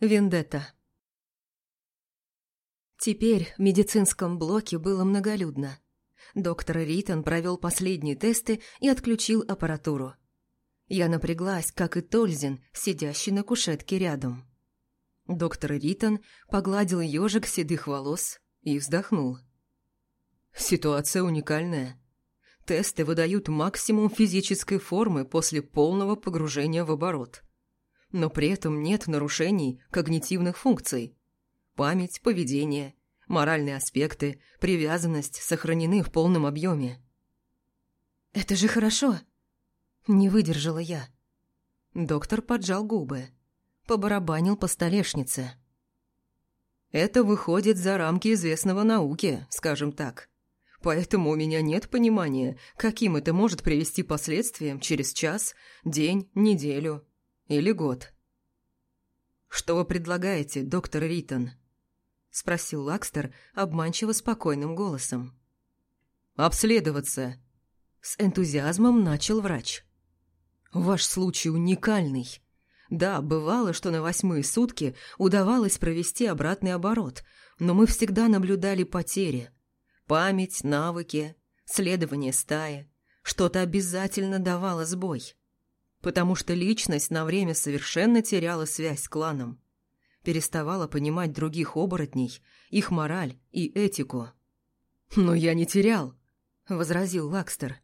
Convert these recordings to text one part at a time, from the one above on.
Вендетта. Теперь в медицинском блоке было многолюдно. Доктор Ритон провел последние тесты и отключил аппаратуру. Я напряглась, как и Тользин, сидящий на кушетке рядом. Доктор Ритон погладил ежик седых волос и вздохнул. Ситуация уникальная. Тесты выдают максимум физической формы после полного погружения в оборот. Но при этом нет нарушений когнитивных функций. Память, поведение, моральные аспекты, привязанность сохранены в полном объеме. «Это же хорошо!» Не выдержала я. Доктор поджал губы, побарабанил по столешнице. «Это выходит за рамки известного науки, скажем так. Поэтому у меня нет понимания, каким это может привести последствиям через час, день, неделю или год. «Что вы предлагаете, доктор Ритон?» – спросил Лакстер обманчиво спокойным голосом. «Обследоваться!» – с энтузиазмом начал врач. «Ваш случай уникальный. Да, бывало, что на восьмые сутки удавалось провести обратный оборот, но мы всегда наблюдали потери – Память, навыки, следование стаи. Что-то обязательно давало сбой. Потому что личность на время совершенно теряла связь с кланом. Переставала понимать других оборотней, их мораль и этику. «Но я не терял», — возразил Лакстер.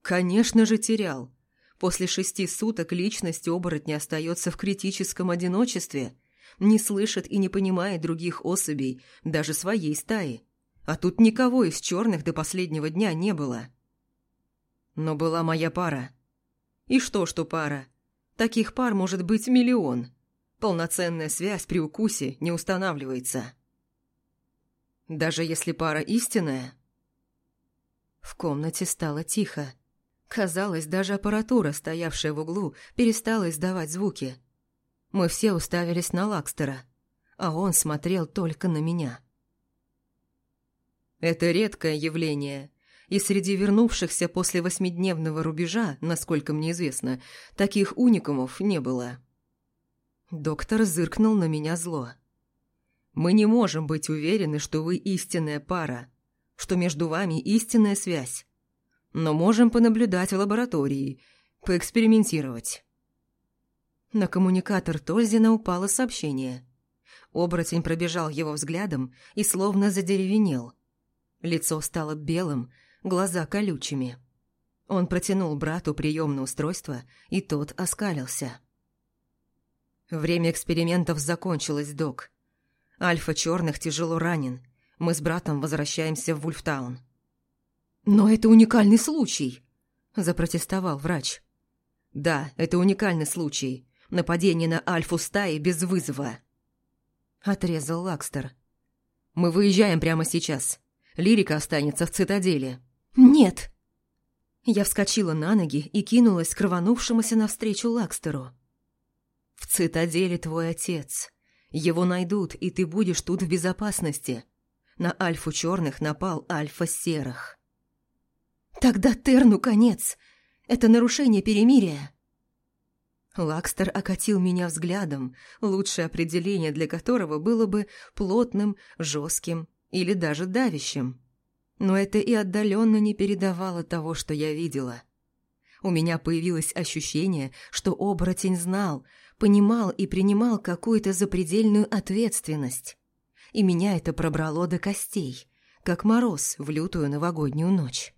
«Конечно же терял. После шести суток личность оборотня остается в критическом одиночестве, не слышит и не понимает других особей, даже своей стаи. А тут никого из черных до последнего дня не было. Но была моя пара. И что, что пара? Таких пар может быть миллион. Полноценная связь при укусе не устанавливается. Даже если пара истинная. В комнате стало тихо. Казалось, даже аппаратура, стоявшая в углу, перестала издавать звуки. Мы все уставились на Лакстера, а он смотрел только на меня. Это редкое явление, и среди вернувшихся после восьмидневного рубежа, насколько мне известно, таких уникумов не было. Доктор зыркнул на меня зло. «Мы не можем быть уверены, что вы истинная пара, что между вами истинная связь, но можем понаблюдать в лаборатории, поэкспериментировать». На коммуникатор Тользина упало сообщение. Оборотень пробежал его взглядом и словно задеревенел – Лицо стало белым, глаза колючими. Он протянул брату приемное устройство, и тот оскалился. Время экспериментов закончилось, док. Альфа Черных тяжело ранен. Мы с братом возвращаемся в Вульфтаун. «Но это уникальный случай!» – запротестовал врач. «Да, это уникальный случай. Нападение на Альфу стаи без вызова!» Отрезал Лакстер. «Мы выезжаем прямо сейчас. Лирика останется в цитадели». «Нет!» Я вскочила на ноги и кинулась к рванувшемуся навстречу Лакстеру. «В цитадели твой отец. Его найдут, и ты будешь тут в безопасности. На Альфу черных напал Альфа серых». «Тогда Терну конец. Это нарушение перемирия». Лакстер окатил меня взглядом, лучшее определение для которого было бы плотным, жестким или даже давящим. Но это и отдаленно не передавало того, что я видела. У меня появилось ощущение, что оборотень знал, понимал и принимал какую-то запредельную ответственность. И меня это пробрало до костей, как мороз в лютую новогоднюю ночь.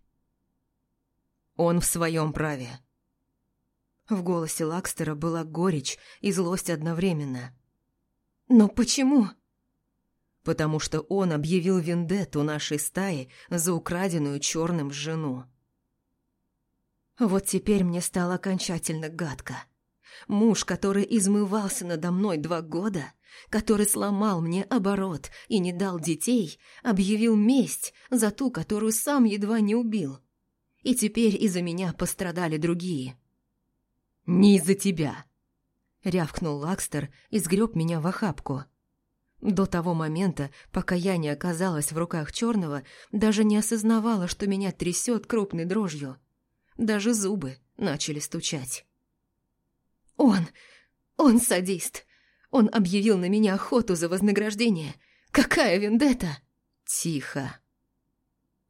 Он в своем праве. В голосе Лакстера была горечь и злость одновременно. «Но почему?» Потому что он объявил вендетту нашей стаи за украденную черным жену. Вот теперь мне стало окончательно гадко. Муж, который измывался надо мной два года, который сломал мне оборот и не дал детей, объявил месть за ту, которую сам едва не убил. И теперь из-за меня пострадали другие. «Не из-за тебя!» — рявкнул Лакстер и сгреб меня в охапку. До того момента, пока я не оказалась в руках черного, даже не осознавала, что меня трясет крупной дрожью. Даже зубы начали стучать. «Он! Он садист! Он объявил на меня охоту за вознаграждение. Какая вендетта? Тихо.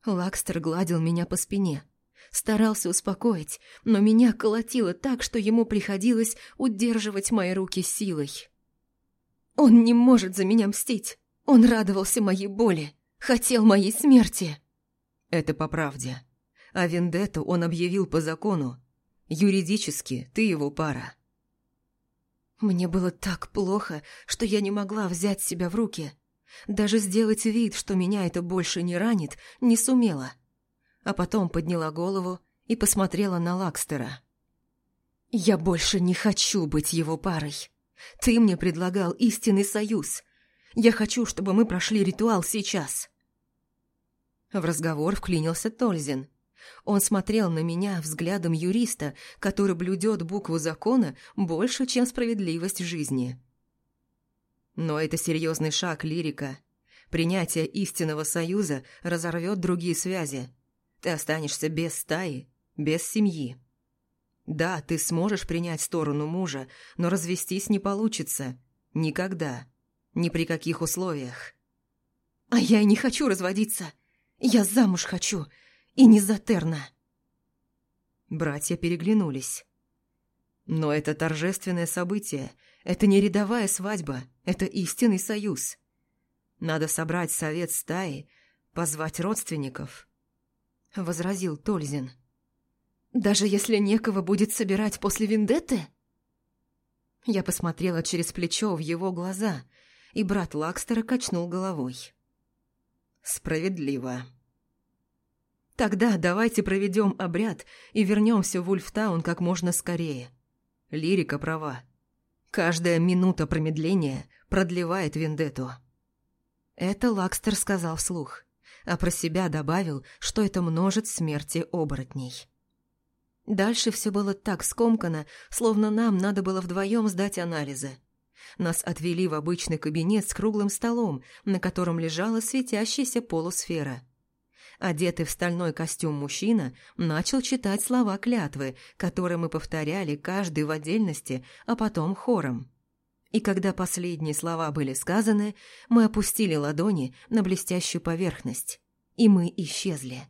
Лакстер гладил меня по спине. Старался успокоить, но меня колотило так, что ему приходилось удерживать мои руки силой. Он не может за меня мстить. Он радовался моей боли, хотел моей смерти. Это по правде. А вендетту он объявил по закону. Юридически ты его пара. Мне было так плохо, что я не могла взять себя в руки. Даже сделать вид, что меня это больше не ранит, не сумела. А потом подняла голову и посмотрела на Лакстера. «Я больше не хочу быть его парой. Ты мне предлагал истинный союз. Я хочу, чтобы мы прошли ритуал сейчас». В разговор вклинился Тользин. Он смотрел на меня взглядом юриста, который блюдет букву закона больше, чем справедливость жизни. Но это серьезный шаг лирика. Принятие истинного союза разорвет другие связи. Ты останешься без стаи, без семьи. Да, ты сможешь принять сторону мужа, но развестись не получится. Никогда. Ни при каких условиях. А я и не хочу разводиться. Я замуж хочу. И не за Терна. Братья переглянулись. Но это торжественное событие. Это не рядовая свадьба. Это истинный союз. Надо собрать совет стаи, позвать родственников. Возразил Тользин. Даже если некого будет собирать после вендетты? Я посмотрела через плечо в его глаза, и брат Лакстера качнул головой. «Справедливо», Тогда давайте проведем обряд и вернемся в Ульфтаун как можно скорее. Лирика права. Каждая минута промедления продлевает вендетту. Это Лакстер сказал вслух, а про себя добавил, что это множит смерти оборотней. Дальше все было так скомкано, словно нам надо было вдвоем сдать анализы. Нас отвели в обычный кабинет с круглым столом, на котором лежала светящаяся полусфера – одетый в стальной костюм мужчина, начал читать слова клятвы, которые мы повторяли каждый в отдельности, а потом хором. И когда последние слова были сказаны, мы опустили ладони на блестящую поверхность, и мы исчезли.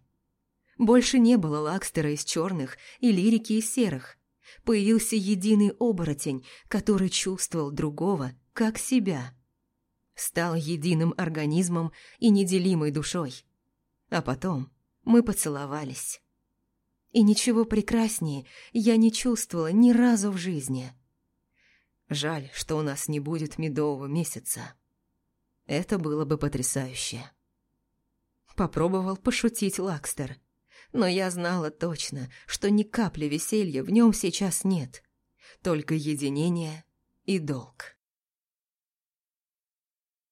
Больше не было Лакстера из черных и лирики из серых. Появился единый оборотень, который чувствовал другого, как себя. Стал единым организмом и неделимой душой. А потом мы поцеловались. И ничего прекраснее я не чувствовала ни разу в жизни. Жаль, что у нас не будет медового месяца. Это было бы потрясающе. Попробовал пошутить Лакстер, но я знала точно, что ни капли веселья в нем сейчас нет, только единение и долг.